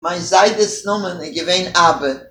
mein seides nomen gewein aber